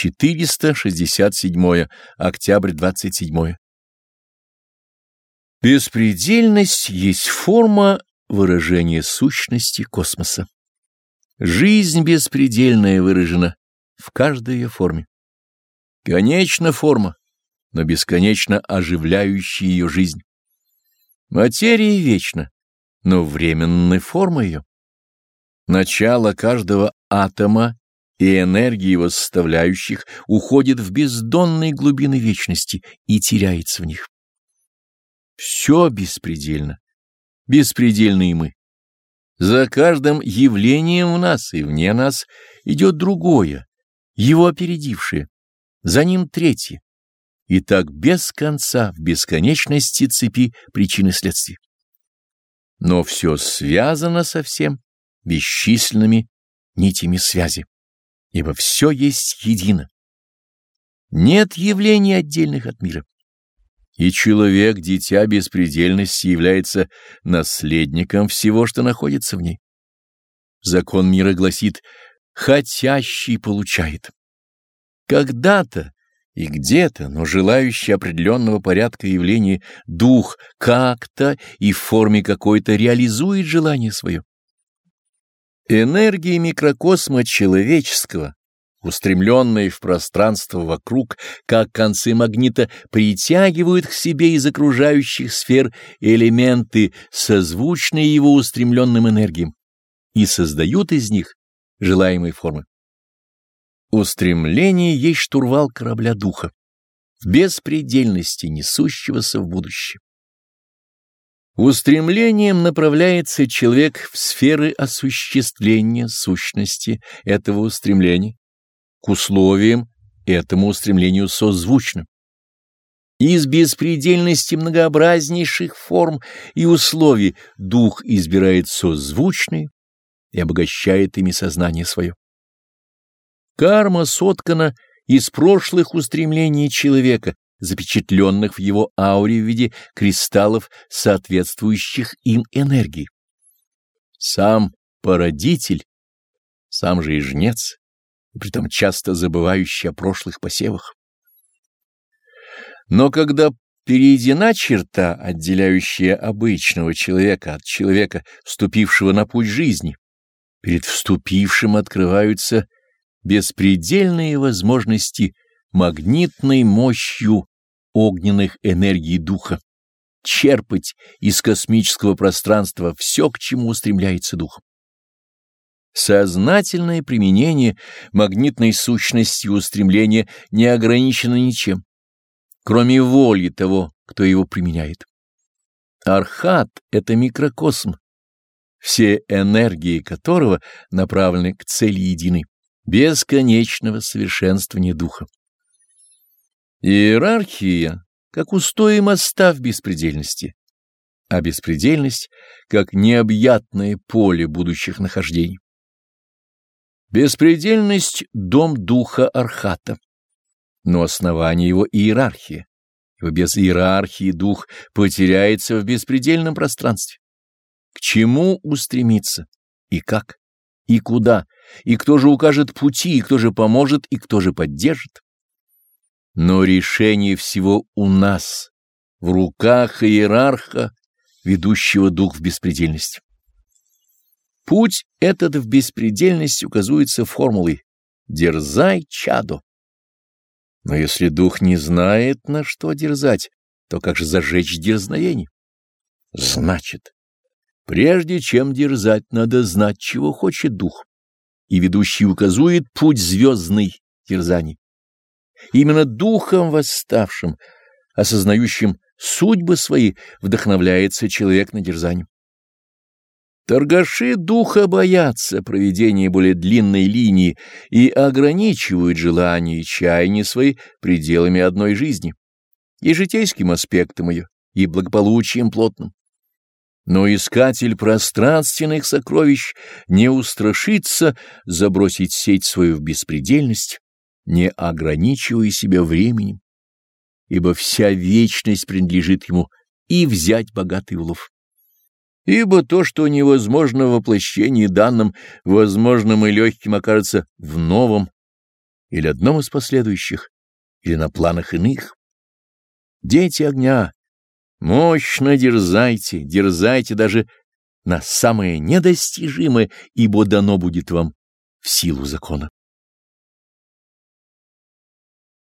467. Октябрь 27. Беспредельность есть форма выражения сущности космоса. Жизнь беспредельная выражена в каждой ее форме. Конечна форма, но бесконечно оживляющая ее жизнь. Материя вечна, но временная форма ее. Начало каждого атома и энергии его составляющих уходит в бездонные глубины вечности и теряется в них. Все беспредельно, беспредельны и мы. За каждым явлением в нас и вне нас идет другое, его опередившее, за ним третье. И так без конца, в бесконечности цепи причины следствий. Но все связано со всем бесчисленными нитями связи ибо все есть едино. Нет явлений отдельных от мира. И человек, дитя беспредельности, является наследником всего, что находится в ней. Закон мира гласит «хотящий получает». Когда-то и где-то, но желающий определенного порядка явления дух как-то и в форме какой-то реализует желание свое. Энергии микрокосма человеческого, устремленные в пространство вокруг, как концы магнита, притягивают к себе из окружающих сфер элементы, созвучные его устремленным энергиям, и создают из них желаемые формы. Устремление есть штурвал корабля духа, в беспредельности несущегося в будущее. Устремлением направляется человек в сферы осуществления сущности этого устремления, к условиям этому устремлению созвучным. Из беспредельности многообразнейших форм и условий дух избирает созвучные и обогащает ими сознание свое. Карма соткана из прошлых устремлений человека, запечатленных в его ауре в виде кристаллов, соответствующих им энергии. Сам породитель, сам же и жнец, и притом часто забывающий о прошлых посевах. Но когда перейдена черта, отделяющая обычного человека от человека, вступившего на путь жизни, перед вступившим открываются беспредельные возможности магнитной мощью огненных энергий духа, черпать из космического пространства все, к чему устремляется дух. Сознательное применение магнитной сущности устремления не ограничено ничем, кроме воли того, кто его применяет. Архат — это микрокосм, все энергии которого направлены к цели единой, бесконечного совершенствования духа. Иерархия, как устои моста в беспредельности, а беспредельность, как необъятное поле будущих нахождений. Беспредельность — дом духа Архата, но основание его — иерархия, ибо без иерархии дух потеряется в беспредельном пространстве. К чему устремиться и как, и куда, и кто же укажет пути, и кто же поможет, и кто же поддержит? Но решение всего у нас, в руках иерарха, ведущего дух в беспредельность. Путь этот в беспредельность указывается формулой «дерзай, чадо». Но если дух не знает, на что дерзать, то как же зажечь дерзновение? Значит, прежде чем дерзать, надо знать, чего хочет дух, и ведущий указует путь звездный дерзаний. Именно духом восставшим, осознающим судьбы свои, вдохновляется человек на дерзание. Торгаши духа боятся проведения более длинной линии и ограничивают желания и чаяния свои пределами одной жизни, и житейским аспектом ее, и благополучием плотным. Но искатель пространственных сокровищ не устрашится забросить сеть свою в беспредельность, не ограничивая себя временем, ибо вся вечность принадлежит ему, и взять богатый улов. Ибо то, что невозможно в воплощении данном, возможным и легким окажется в новом, или одном из последующих, или на планах иных. Дети огня, мощно дерзайте, дерзайте даже на самое недостижимое, ибо дано будет вам в силу закона.